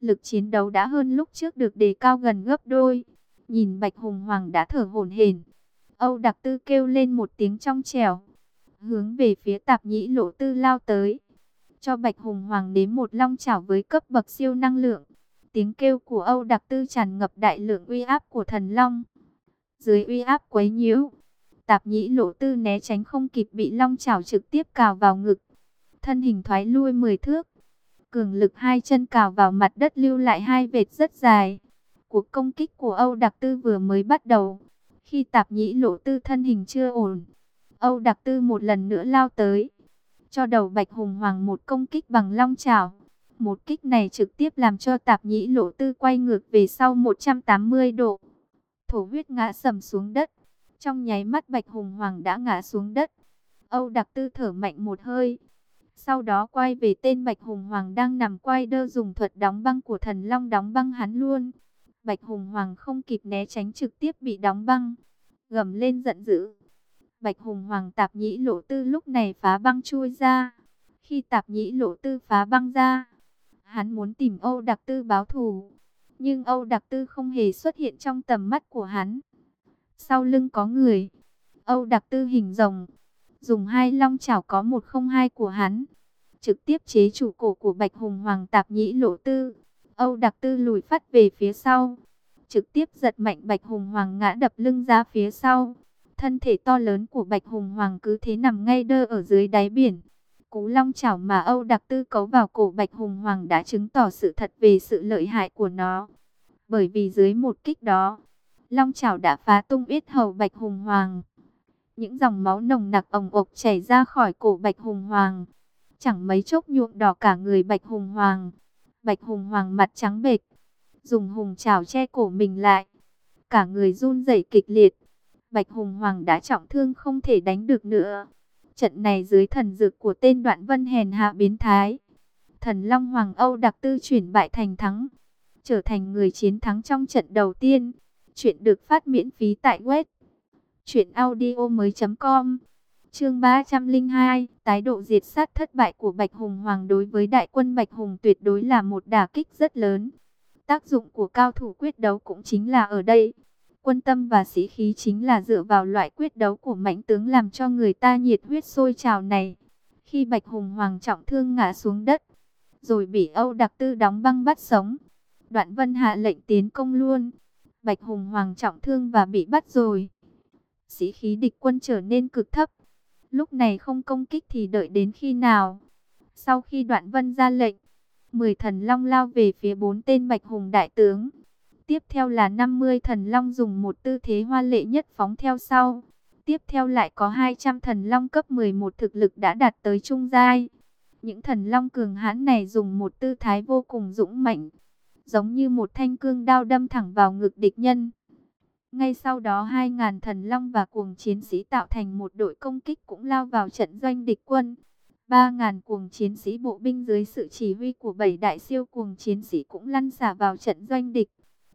Lực chiến đấu đã hơn lúc trước được đề cao gần gấp đôi. Nhìn Bạch Hùng Hoàng đã thở hổn hển. Âu Đặc Tư kêu lên một tiếng trong trẻo, hướng về phía Tạp Nhĩ Lộ Tư lao tới. Cho Bạch Hùng Hoàng đến một long chảo với cấp bậc siêu năng lượng. Tiếng kêu của Âu Đặc Tư tràn ngập đại lượng uy áp của thần long. Dưới uy áp quấy nhiễu, Tạp Nhĩ Lộ Tư né tránh không kịp bị long chảo trực tiếp cào vào ngực thân hình thoái lui 10 thước. Cường lực hai chân cào vào mặt đất lưu lại hai vệt rất dài. Cuộc công kích của Âu Đặc Tư vừa mới bắt đầu. Khi tạp nhĩ lộ tư thân hình chưa ổn, Âu Đặc Tư một lần nữa lao tới. Cho đầu Bạch Hùng Hoàng một công kích bằng long chảo. Một kích này trực tiếp làm cho tạp nhĩ lộ tư quay ngược về sau 180 độ. Thổ huyết ngã sầm xuống đất. Trong nháy mắt Bạch Hùng Hoàng đã ngã xuống đất. Âu Đặc Tư thở mạnh một hơi. Sau đó quay về tên Bạch Hùng Hoàng đang nằm quay đơ dùng thuật đóng băng của thần long đóng băng hắn luôn. Bạch Hùng Hoàng không kịp né tránh trực tiếp bị đóng băng. Gầm lên giận dữ. Bạch Hùng Hoàng tạp nhĩ lộ tư lúc này phá băng chui ra. Khi tạp nhĩ lộ tư phá băng ra, hắn muốn tìm Âu Đặc Tư báo thù. Nhưng Âu Đặc Tư không hề xuất hiện trong tầm mắt của hắn. Sau lưng có người. Âu Đặc Tư hình rồng dùng hai long chảo có một không hai của hắn, trực tiếp chế chủ cổ của Bạch Hùng Hoàng Tạp Nhĩ Lộ Tư. Âu Đặc Tư lùi phát về phía sau, trực tiếp giật mạnh Bạch Hùng Hoàng ngã đập lưng ra phía sau. Thân thể to lớn của Bạch Hùng Hoàng cứ thế nằm ngay đơ ở dưới đáy biển. Cú long chảo mà Âu Đặc Tư cấu vào cổ Bạch Hùng Hoàng đã chứng tỏ sự thật về sự lợi hại của nó. Bởi vì dưới một kích đó, long chảo đã phá tung yết hầu Bạch Hùng Hoàng. Những dòng máu nồng nặc ồng ộc chảy ra khỏi cổ Bạch Hùng Hoàng. Chẳng mấy chốc nhuộm đỏ cả người Bạch Hùng Hoàng. Bạch Hùng Hoàng mặt trắng bệch, dùng hùng chảo che cổ mình lại. Cả người run rẩy kịch liệt. Bạch Hùng Hoàng đã trọng thương không thể đánh được nữa. Trận này dưới thần dược của tên đoạn vân hèn hạ biến thái. Thần Long Hoàng Âu đặc tư chuyển bại thành thắng. Trở thành người chiến thắng trong trận đầu tiên. Chuyện được phát miễn phí tại web Chuyện audio mới com Chương 302 Tái độ diệt sát thất bại của Bạch Hùng Hoàng đối với đại quân Bạch Hùng tuyệt đối là một đả kích rất lớn. Tác dụng của cao thủ quyết đấu cũng chính là ở đây. Quân tâm và sĩ khí chính là dựa vào loại quyết đấu của mãnh tướng làm cho người ta nhiệt huyết sôi trào này. Khi Bạch Hùng Hoàng trọng thương ngã xuống đất, rồi bị Âu Đặc Tư đóng băng bắt sống. Đoạn Vân hạ lệnh tiến công luôn. Bạch Hùng Hoàng trọng thương và bị bắt rồi sĩ khí địch quân trở nên cực thấp. Lúc này không công kích thì đợi đến khi nào? Sau khi đoạn vân ra lệnh, 10 thần long lao về phía bốn tên bạch hùng đại tướng. Tiếp theo là 50 thần long dùng một tư thế hoa lệ nhất phóng theo sau. Tiếp theo lại có 200 thần long cấp 11 thực lực đã đạt tới trung giai. Những thần long cường hãn này dùng một tư thái vô cùng dũng mạnh. giống như một thanh cương đao đâm thẳng vào ngực địch nhân. Ngay sau đó hai ngàn thần long và cuồng chiến sĩ tạo thành một đội công kích cũng lao vào trận doanh địch quân. Ba ngàn cuồng chiến sĩ bộ binh dưới sự chỉ huy của bảy đại siêu cuồng chiến sĩ cũng lăn xả vào trận doanh địch.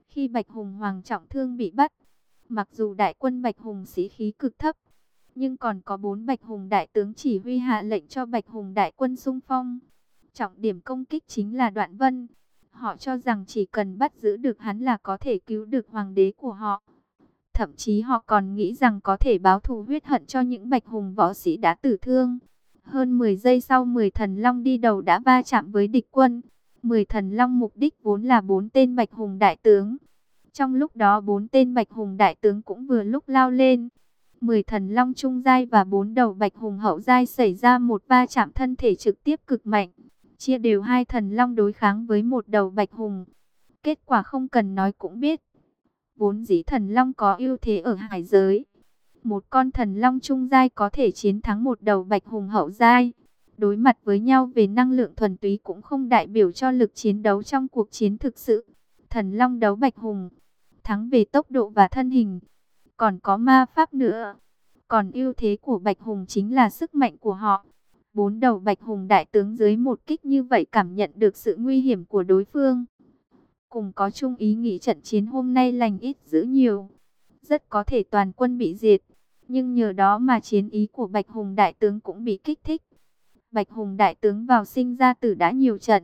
Khi Bạch Hùng Hoàng trọng thương bị bắt, mặc dù đại quân Bạch Hùng sĩ khí cực thấp, nhưng còn có bốn Bạch Hùng đại tướng chỉ huy hạ lệnh cho Bạch Hùng đại quân xung phong. Trọng điểm công kích chính là Đoạn Vân. Họ cho rằng chỉ cần bắt giữ được hắn là có thể cứu được hoàng đế của họ. Thậm chí họ còn nghĩ rằng có thể báo thù huyết hận cho những bạch hùng võ sĩ đã tử thương. Hơn 10 giây sau 10 thần long đi đầu đã va chạm với địch quân. 10 thần long mục đích vốn là bốn tên bạch hùng đại tướng. Trong lúc đó bốn tên bạch hùng đại tướng cũng vừa lúc lao lên. 10 thần long trung giai và bốn đầu bạch hùng hậu giai xảy ra một va chạm thân thể trực tiếp cực mạnh. Chia đều hai thần long đối kháng với một đầu bạch hùng. Kết quả không cần nói cũng biết. Vốn dĩ thần long có ưu thế ở hải giới. Một con thần long trung giai có thể chiến thắng một đầu bạch hùng hậu giai. Đối mặt với nhau về năng lượng thuần túy cũng không đại biểu cho lực chiến đấu trong cuộc chiến thực sự. Thần long đấu bạch hùng, thắng về tốc độ và thân hình. Còn có ma pháp nữa. Còn ưu thế của bạch hùng chính là sức mạnh của họ. Bốn đầu bạch hùng đại tướng dưới một kích như vậy cảm nhận được sự nguy hiểm của đối phương cùng có chung ý nghĩ trận chiến hôm nay lành ít dữ nhiều. Rất có thể toàn quân bị diệt, nhưng nhờ đó mà chiến ý của Bạch Hùng Đại Tướng cũng bị kích thích. Bạch Hùng Đại Tướng vào sinh ra tử đã nhiều trận.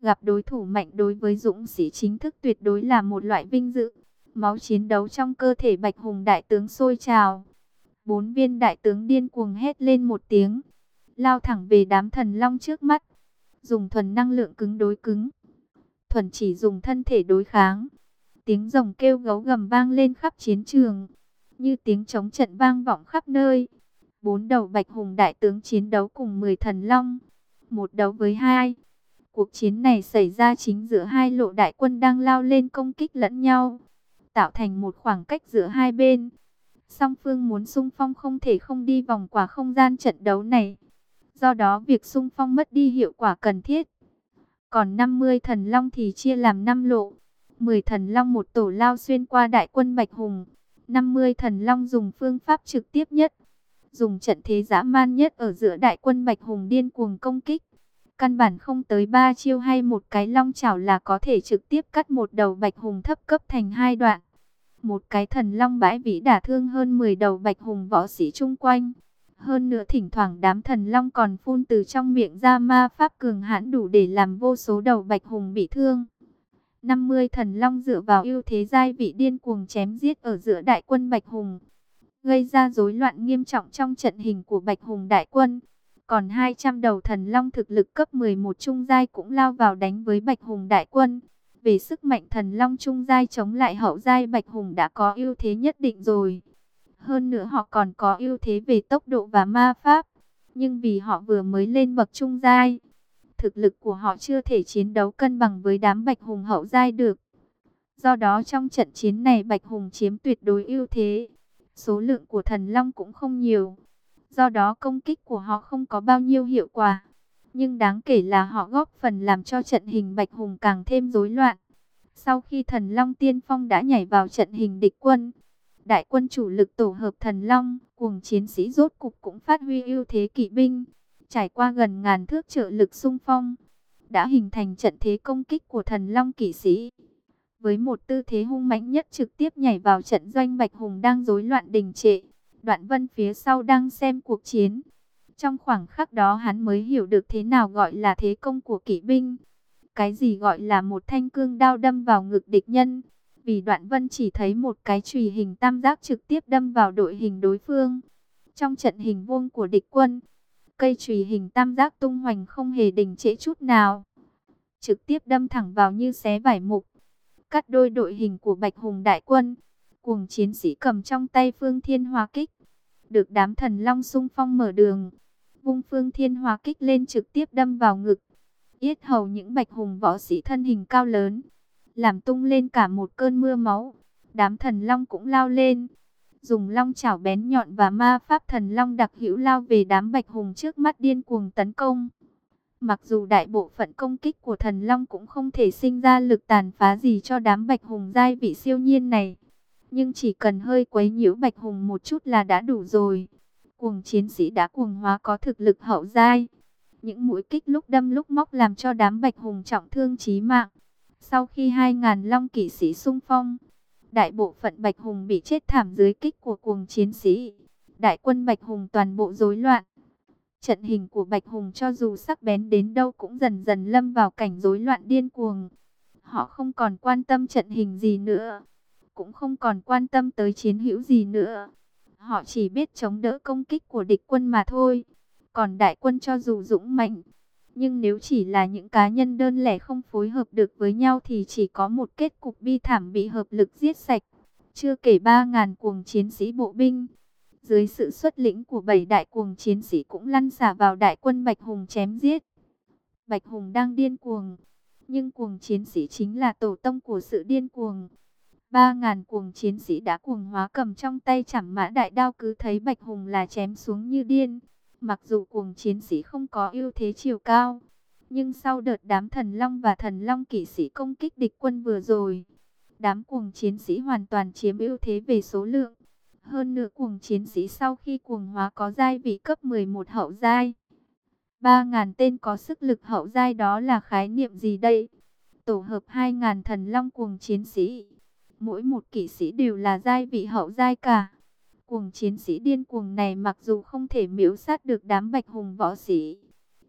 Gặp đối thủ mạnh đối với dũng sĩ chính thức tuyệt đối là một loại vinh dự. Máu chiến đấu trong cơ thể Bạch Hùng Đại Tướng sôi trào. Bốn viên đại tướng điên cuồng hét lên một tiếng. Lao thẳng về đám thần long trước mắt. Dùng thuần năng lượng cứng đối cứng thuần chỉ dùng thân thể đối kháng. Tiếng rồng kêu gấu gầm vang lên khắp chiến trường, như tiếng chống trận vang vọng khắp nơi. Bốn đầu bạch hùng đại tướng chiến đấu cùng 10 thần long, một đấu với hai. Cuộc chiến này xảy ra chính giữa hai lộ đại quân đang lao lên công kích lẫn nhau, tạo thành một khoảng cách giữa hai bên. Song phương muốn xung phong không thể không đi vòng qua không gian trận đấu này. Do đó việc xung phong mất đi hiệu quả cần thiết. Còn 50 thần long thì chia làm 5 lộ. 10 thần long một tổ lao xuyên qua đại quân Bạch Hùng. 50 thần long dùng phương pháp trực tiếp nhất. Dùng trận thế dã man nhất ở giữa đại quân Bạch Hùng điên cuồng công kích. Căn bản không tới 3 chiêu hay một cái long chảo là có thể trực tiếp cắt một đầu Bạch Hùng thấp cấp thành hai đoạn. Một cái thần long bãi vĩ đả thương hơn 10 đầu Bạch Hùng võ sĩ chung quanh. Hơn nữa thỉnh thoảng đám thần long còn phun từ trong miệng ra ma pháp cường hãn đủ để làm vô số đầu bạch hùng bị thương. 50 thần long dựa vào ưu thế giai vị điên cuồng chém giết ở giữa đại quân bạch hùng. Gây ra rối loạn nghiêm trọng trong trận hình của bạch hùng đại quân. Còn 200 đầu thần long thực lực cấp 11 trung giai cũng lao vào đánh với bạch hùng đại quân. Về sức mạnh thần long trung giai chống lại hậu giai bạch hùng đã có ưu thế nhất định rồi. Hơn nữa họ còn có ưu thế về tốc độ và ma pháp. Nhưng vì họ vừa mới lên bậc trung giai, thực lực của họ chưa thể chiến đấu cân bằng với đám bạch hùng hậu giai được. Do đó trong trận chiến này bạch hùng chiếm tuyệt đối ưu thế. Số lượng của thần long cũng không nhiều. Do đó công kích của họ không có bao nhiêu hiệu quả. Nhưng đáng kể là họ góp phần làm cho trận hình bạch hùng càng thêm rối loạn. Sau khi thần long tiên phong đã nhảy vào trận hình địch quân, Đại quân chủ lực tổ hợp thần long, cuồng chiến sĩ rốt cục cũng phát huy ưu thế kỵ binh. Trải qua gần ngàn thước trợ lực xung phong, đã hình thành trận thế công kích của thần long kỵ sĩ. Với một tư thế hung mãnh nhất trực tiếp nhảy vào trận doanh Bạch Hùng đang rối loạn đình trệ. Đoạn vân phía sau đang xem cuộc chiến. Trong khoảng khắc đó hắn mới hiểu được thế nào gọi là thế công của kỵ binh. Cái gì gọi là một thanh cương đao đâm vào ngực địch nhân vì đoạn vân chỉ thấy một cái chùy hình tam giác trực tiếp đâm vào đội hình đối phương. Trong trận hình vuông của địch quân, cây chùy hình tam giác tung hoành không hề đình trễ chút nào. Trực tiếp đâm thẳng vào như xé vải mục, cắt đôi đội hình của Bạch Hùng đại quân. Cuồng chiến sĩ cầm trong tay phương thiên hoa kích, được đám thần long sung phong mở đường. Vung phương thiên hoa kích lên trực tiếp đâm vào ngực. Yết hầu những bạch hùng võ sĩ thân hình cao lớn làm tung lên cả một cơn mưa máu. Đám thần long cũng lao lên, dùng long chảo bén nhọn và ma pháp thần long đặc hữu lao về đám bạch hùng trước mắt điên cuồng tấn công. Mặc dù đại bộ phận công kích của thần long cũng không thể sinh ra lực tàn phá gì cho đám bạch hùng giai vị siêu nhiên này. Nhưng chỉ cần hơi quấy nhiễu bạch hùng một chút là đã đủ rồi. Cuồng chiến sĩ đã cuồng hóa có thực lực hậu giai. Những mũi kích lúc đâm lúc móc làm cho đám bạch hùng trọng thương chí mạng. Sau khi 2.000 long kỵ sĩ sung phong, đại bộ phận bạch hùng bị chết thảm dưới kích của cuồng chiến sĩ. Đại quân bạch hùng toàn bộ rối loạn. Trận hình của Bạch Hùng cho dù sắc bén đến đâu cũng dần dần lâm vào cảnh rối loạn điên cuồng. Họ không còn quan tâm trận hình gì nữa, cũng không còn quan tâm tới chiến hữu gì nữa. Họ chỉ biết chống đỡ công kích của địch quân mà thôi. Còn đại quân cho dù dũng mạnh, nhưng nếu chỉ là những cá nhân đơn lẻ không phối hợp được với nhau thì chỉ có một kết cục bi thảm bị hợp lực giết sạch. Chưa kể 3.000 cuồng chiến sĩ bộ binh dưới sự xuất lĩnh của bảy đại cuồng chiến sĩ cũng lăn xả vào đại quân Bạch Hùng chém giết. Bạch Hùng đang điên cuồng, nhưng cuồng chiến sĩ chính là tổ tông của sự điên cuồng. Ba ngàn cuồng chiến sĩ đã cuồng hóa cầm trong tay chảm mã đại đao cứ thấy Bạch Hùng là chém xuống như điên. Mặc dù cuồng chiến sĩ không có ưu thế chiều cao, nhưng sau đợt đám thần long và thần long kỵ sĩ công kích địch quân vừa rồi, đám cuồng chiến sĩ hoàn toàn chiếm ưu thế về số lượng. Hơn nữa cuồng chiến sĩ sau khi cuồng hóa có giai vị cấp 11 hậu giai. 3.000 tên có sức lực hậu giai đó là khái niệm gì đây? Tổ hợp 2.000 thần long cuồng chiến sĩ. Mỗi một kỵ sĩ đều là giai vị hậu giai cả. Cuồng chiến sĩ điên cuồng này mặc dù không thể miễu sát được đám bạch hùng võ sĩ.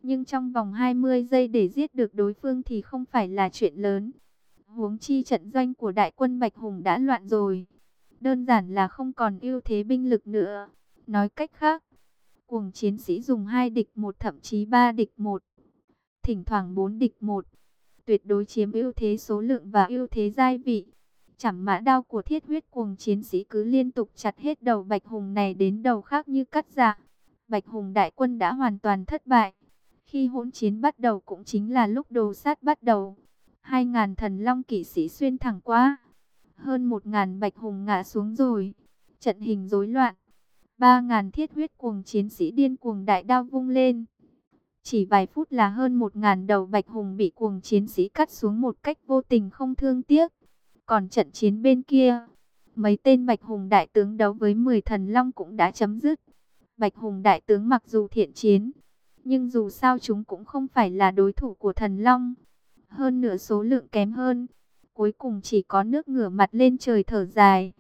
Nhưng trong vòng 20 giây để giết được đối phương thì không phải là chuyện lớn. Huống chi trận doanh của đại quân bạch hùng đã loạn rồi đơn giản là không còn ưu thế binh lực nữa. Nói cách khác, cuồng chiến sĩ dùng hai địch một thậm chí ba địch một, thỉnh thoảng bốn địch một, tuyệt đối chiếm ưu thế số lượng và ưu thế giai vị. Chảm mã đao của thiết huyết cuồng chiến sĩ cứ liên tục chặt hết đầu Bạch Hùng này đến đầu khác như cắt dạ. Bạch Hùng đại quân đã hoàn toàn thất bại. Khi hỗn chiến bắt đầu cũng chính là lúc đồ sát bắt đầu. Hai ngàn thần long kỵ sĩ xuyên thẳng qua hơn một ngàn bạch hùng ngã xuống rồi. Trận hình rối loạn. Ba ngàn thiết huyết cuồng chiến sĩ điên cuồng đại đao vung lên. Chỉ vài phút là hơn một ngàn đầu bạch hùng bị cuồng chiến sĩ cắt xuống một cách vô tình không thương tiếc. Còn trận chiến bên kia, mấy tên bạch hùng đại tướng đấu với 10 thần long cũng đã chấm dứt. Bạch hùng đại tướng mặc dù thiện chiến, nhưng dù sao chúng cũng không phải là đối thủ của thần long. Hơn nửa số lượng kém hơn cuối cùng chỉ có nước ngửa mặt lên trời thở dài.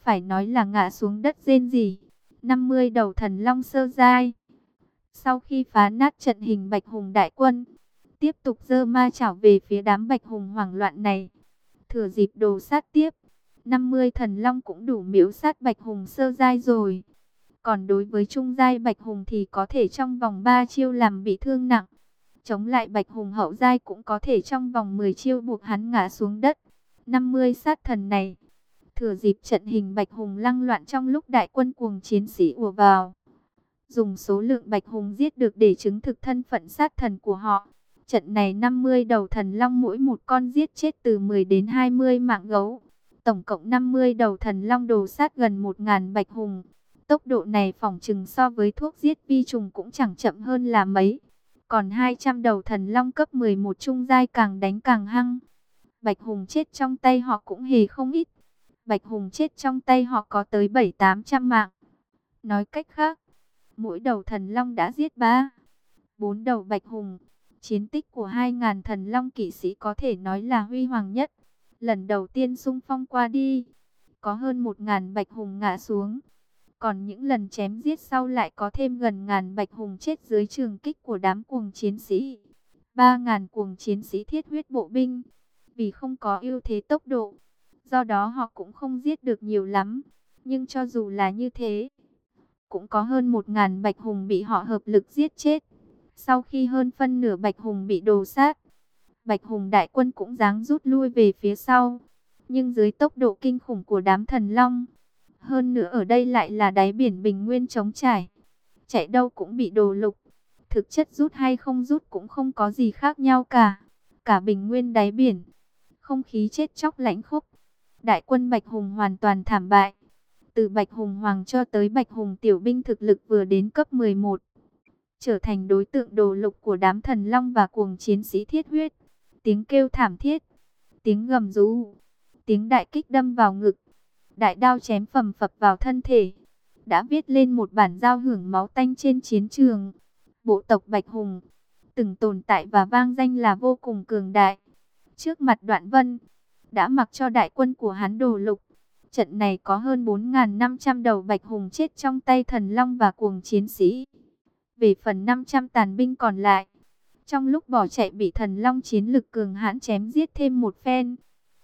Phải nói là ngã xuống đất rên gì. 50 đầu thần long sơ dai. Sau khi phá nát trận hình bạch hùng đại quân, tiếp tục dơ ma chảo về phía đám bạch hùng hoảng loạn này. Thừa dịp đồ sát tiếp, 50 thần long cũng đủ miễu sát bạch hùng sơ giai rồi. Còn đối với trung giai bạch hùng thì có thể trong vòng 3 chiêu làm bị thương nặng. Chống lại Bạch Hùng hậu giai cũng có thể trong vòng 10 chiêu buộc hắn ngã xuống đất. 50 sát thần này. Thừa dịp trận hình Bạch Hùng lăng loạn trong lúc đại quân cuồng chiến sĩ ùa vào. Dùng số lượng Bạch Hùng giết được để chứng thực thân phận sát thần của họ. Trận này 50 đầu thần long mỗi một con giết chết từ 10 đến 20 mạng gấu. Tổng cộng 50 đầu thần long đồ sát gần 1.000 Bạch Hùng. Tốc độ này phòng chừng so với thuốc giết vi trùng cũng chẳng chậm hơn là mấy. Còn 200 đầu thần long cấp 11 trung giai càng đánh càng hăng. Bạch Hùng chết trong tay họ cũng hề không ít. Bạch Hùng chết trong tay họ có tới 7-800 mạng. Nói cách khác, mỗi đầu thần long đã giết ba, bốn đầu Bạch Hùng. Chiến tích của 2.000 thần long kỵ sĩ có thể nói là huy hoàng nhất. Lần đầu tiên xung phong qua đi, có hơn 1.000 Bạch Hùng ngã xuống. Còn những lần chém giết sau lại có thêm gần ngàn bạch hùng chết dưới trường kích của đám cuồng chiến sĩ. Ba ngàn cuồng chiến sĩ thiết huyết bộ binh. Vì không có ưu thế tốc độ. Do đó họ cũng không giết được nhiều lắm. Nhưng cho dù là như thế, cũng có hơn một ngàn bạch hùng bị họ hợp lực giết chết. Sau khi hơn phân nửa bạch hùng bị đồ sát, bạch hùng đại quân cũng dáng rút lui về phía sau. Nhưng dưới tốc độ kinh khủng của đám thần long, hơn nữa ở đây lại là đáy biển bình nguyên trống trải. Chạy đâu cũng bị đồ lục. Thực chất rút hay không rút cũng không có gì khác nhau cả. Cả bình nguyên đáy biển. Không khí chết chóc lãnh khốc. Đại quân Bạch Hùng hoàn toàn thảm bại. Từ Bạch Hùng Hoàng cho tới Bạch Hùng Tiểu binh thực lực vừa đến cấp 11 trở thành đối tượng đồ lục của đám thần long và cuồng chiến sĩ thiết huyết. Tiếng kêu thảm thiết, tiếng gầm rú, tiếng đại kích đâm vào ngực, đại đao chém phẩm phập vào thân thể, đã viết lên một bản giao hưởng máu tanh trên chiến trường. Bộ tộc Bạch Hùng từng tồn tại và vang danh là vô cùng cường đại. Trước mặt Đoạn Vân, đã mặc cho đại quân của hắn đồ lục. Trận này có hơn 4.500 đầu Bạch Hùng chết trong tay thần long và cuồng chiến sĩ. Về phần 500 tàn binh còn lại, trong lúc bỏ chạy bị thần long chiến lực cường hãn chém giết thêm một phen.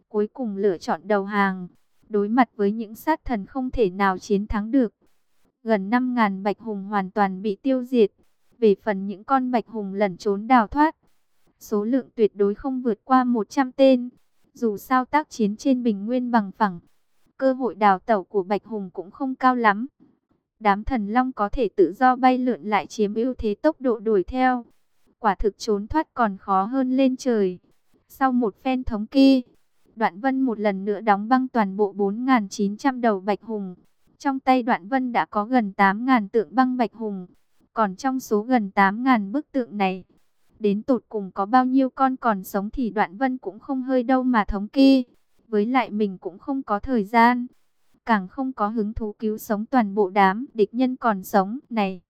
Cuối cùng lựa chọn đầu hàng, đối mặt với những sát thần không thể nào chiến thắng được. Gần 5.000 bạch hùng hoàn toàn bị tiêu diệt. Về phần những con bạch hùng lẩn trốn đào thoát, số lượng tuyệt đối không vượt qua 100 tên. Dù sao tác chiến trên bình nguyên bằng phẳng, cơ hội đào tẩu của bạch hùng cũng không cao lắm. Đám thần long có thể tự do bay lượn lại chiếm ưu thế tốc độ đuổi theo. Quả thực trốn thoát còn khó hơn lên trời. Sau một phen thống kê, Đoạn Vân một lần nữa đóng băng toàn bộ 4.900 đầu bạch hùng. Trong tay Đoạn Vân đã có gần 8.000 tượng băng bạch hùng. Còn trong số gần 8.000 bức tượng này, đến tột cùng có bao nhiêu con còn sống thì Đoạn Vân cũng không hơi đâu mà thống kê. Với lại mình cũng không có thời gian, càng không có hứng thú cứu sống toàn bộ đám địch nhân còn sống, này.